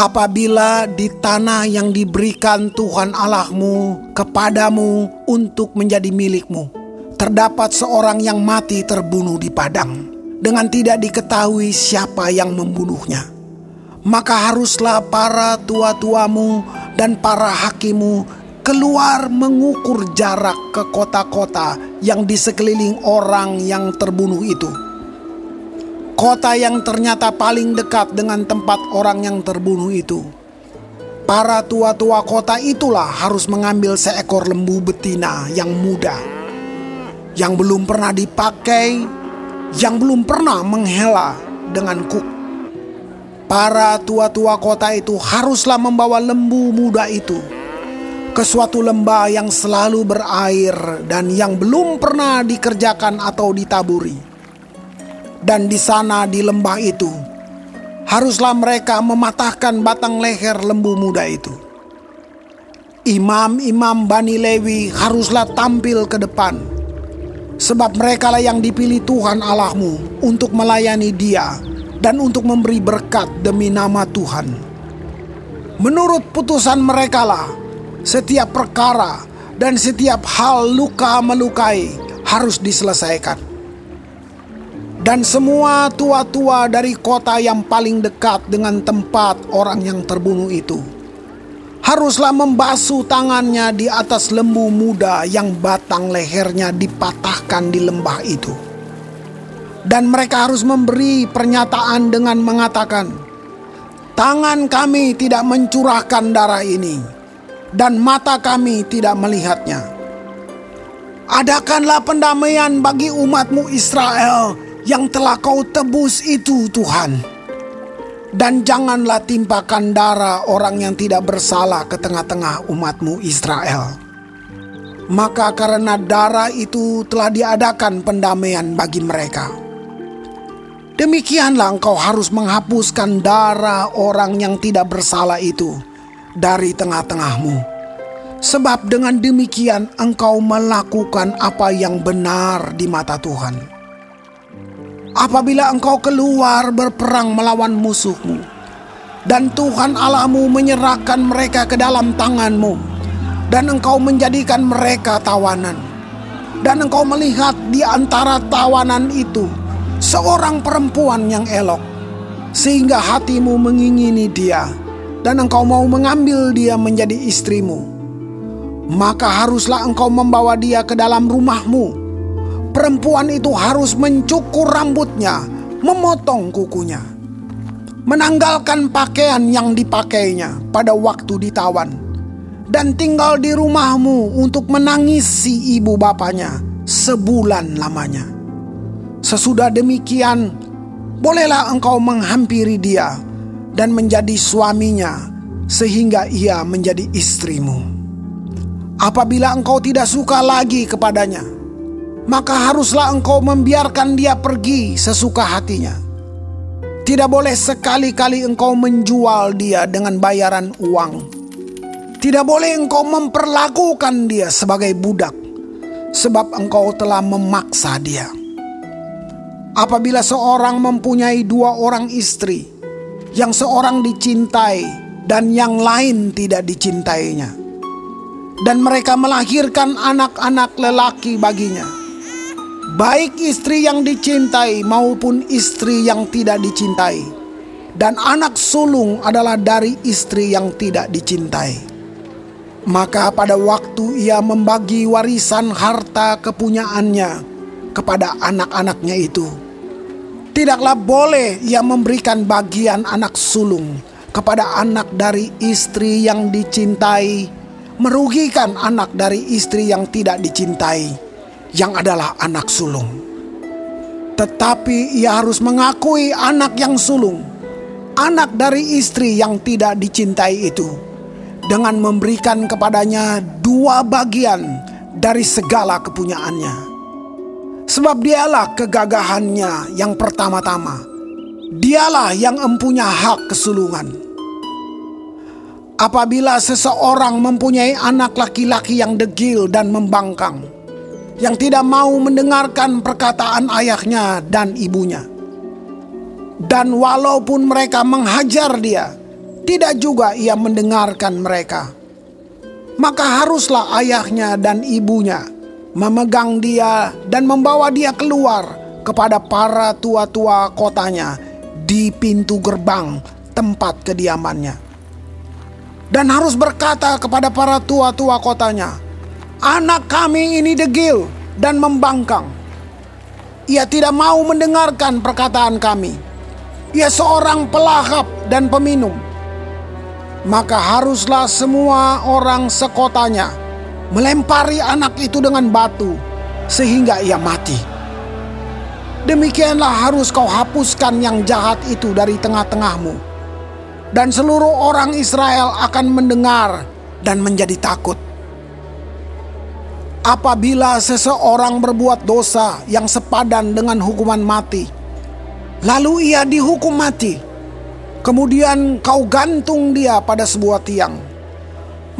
apabila di tanah yang diberikan Tuhan Allahmu kepadamu untuk menjadi milikmu, terdapat seorang yang mati terbunuh di padang dengan tidak diketahui siapa yang membunuhnya. Maka haruslah para tua-tuamu dan para hakimu keluar mengukur jarak ke kota-kota yang di sekeliling orang yang terbunuh itu kota yang ternyata paling dekat dengan tempat orang yang terbunuh itu. Para tua-tua kota itulah harus mengambil seekor lembu betina yang muda, yang belum pernah dipakai, yang belum pernah menghela dengan kuk. Para tua-tua kota itu haruslah membawa lembu muda itu ke suatu lembah yang selalu berair dan yang belum pernah dikerjakan atau ditaburi dan di sana di lembah itu haruslah mereka mematahkan batang leher lembu muda itu. Imam-imam Bani Lewi haruslah tampil ke depan, sebab mereka lah yang dipilih Tuhan Allahmu untuk melayani Dia dan untuk memberi berkat demi nama Tuhan. Menurut putusan mereka lah, setiap perkara dan setiap hal luka melukai harus diselesaikan dan semua tua-tua dari kota yang paling dekat dengan tempat orang yang terbunuh itu haruslah membasuh tangannya di atas lembu muda yang batang lehernya dipatahkan di lembah itu. Dan mereka harus memberi pernyataan dengan mengatakan, "Tangan kami tidak mencurahkan darah ini, dan mata kami tidak melihatnya." Adakanlah pendamaian bagi umatmu Israel yang telah kau tebus itu Tuhan. Dan janganlah timpakan darah orang yang tidak bersalah ke tengah-tengah umatmu Israel. Maka karena darah itu telah diadakan pendamaian bagi mereka. Demikianlah engkau harus menghapuskan darah orang yang tidak bersalah itu dari tengah-tengahmu. Sebab dengan demikian engkau melakukan apa yang benar di mata Tuhan apabila engkau keluar berperang melawan musuhmu, dan Tuhan Allahmu menyerahkan mereka ke dalam tanganmu, dan engkau menjadikan mereka tawanan, dan engkau melihat di antara tawanan itu seorang perempuan yang elok, sehingga hatimu mengingini dia, dan engkau mau mengambil dia menjadi istrimu. Maka haruslah engkau membawa dia ke dalam rumahmu perempuan itu harus mencukur rambutnya, memotong kukunya, menanggalkan pakaian yang dipakainya pada waktu ditawan, dan tinggal di rumahmu untuk menangisi ibu bapaknya sebulan lamanya. Sesudah demikian, bolehlah engkau menghampiri dia dan menjadi suaminya, sehingga ia menjadi istrimu. Apabila engkau tidak suka lagi kepadanya, maka haruslah engkau membiarkan dia pergi sesuka hatinya. Tidak boleh sekali-kali engkau menjual dia dengan bayaran uang. Tidak boleh engkau memperlakukan dia sebagai budak, sebab engkau telah memaksa dia. Apabila seorang mempunyai dua orang istri, yang seorang dicintai dan yang lain tidak dicintainya, dan mereka melahirkan anak-anak lelaki baginya baik istri yang dicintai maupun istri yang tidak dicintai, dan anak sulung adalah dari istri yang tidak dicintai. Maka pada waktu ia membagi warisan harta kepunyaannya kepada anak-anaknya itu, tidaklah boleh ia memberikan bagian anak sulung kepada anak dari istri yang dicintai, merugikan anak dari istri yang tidak dicintai yang adalah anak sulung. Tetapi ia harus mengakui anak yang sulung, anak dari istri yang tidak dicintai itu, dengan memberikan kepadanya dua bagian dari segala kepunyaannya. Sebab dialah kegagahannya yang pertama-tama. Dialah yang empunya hak kesulungan. Apabila seseorang mempunyai anak laki-laki yang degil dan membangkang, yang tidak mau mendengarkan perkataan ayahnya dan ibunya. Dan walaupun mereka menghajar dia, tidak juga ia mendengarkan mereka. Maka haruslah ayahnya dan ibunya memegang dia dan membawa dia keluar kepada para tua-tua kotanya di pintu gerbang tempat kediamannya. Dan harus berkata kepada para tua-tua kotanya, Anak kami ini degil dan membangkang. Ia tidak mau mendengarkan perkataan kami. Ia seorang pelahap dan peminum. Maka haruslah semua orang sekotanya melempari anak itu dengan batu sehingga ia mati. Demikianlah harus kau hapuskan yang jahat itu dari tengah-tengahmu. Dan seluruh orang Israel akan mendengar dan menjadi takut. Apabila seseorang berbuat dosa yang sepadan dengan hukuman mati, lalu ia dihukum mati, kemudian kau gantung dia pada sebuah tiang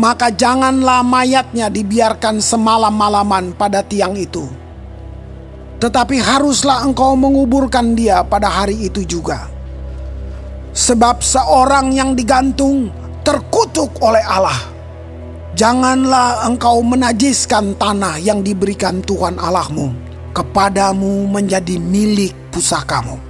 maka janganlah mayatnya dibiarkan semalam-malaman pada tiang itu. Tetapi haruslah engkau menguburkan dia pada hari itu juga. Sebab seorang yang digantung terkutuk oleh Allah. Janganlah engkau menajiskan tanah yang diberikan Tuhan Allahmu kepadamu menjadi milik pusakamu.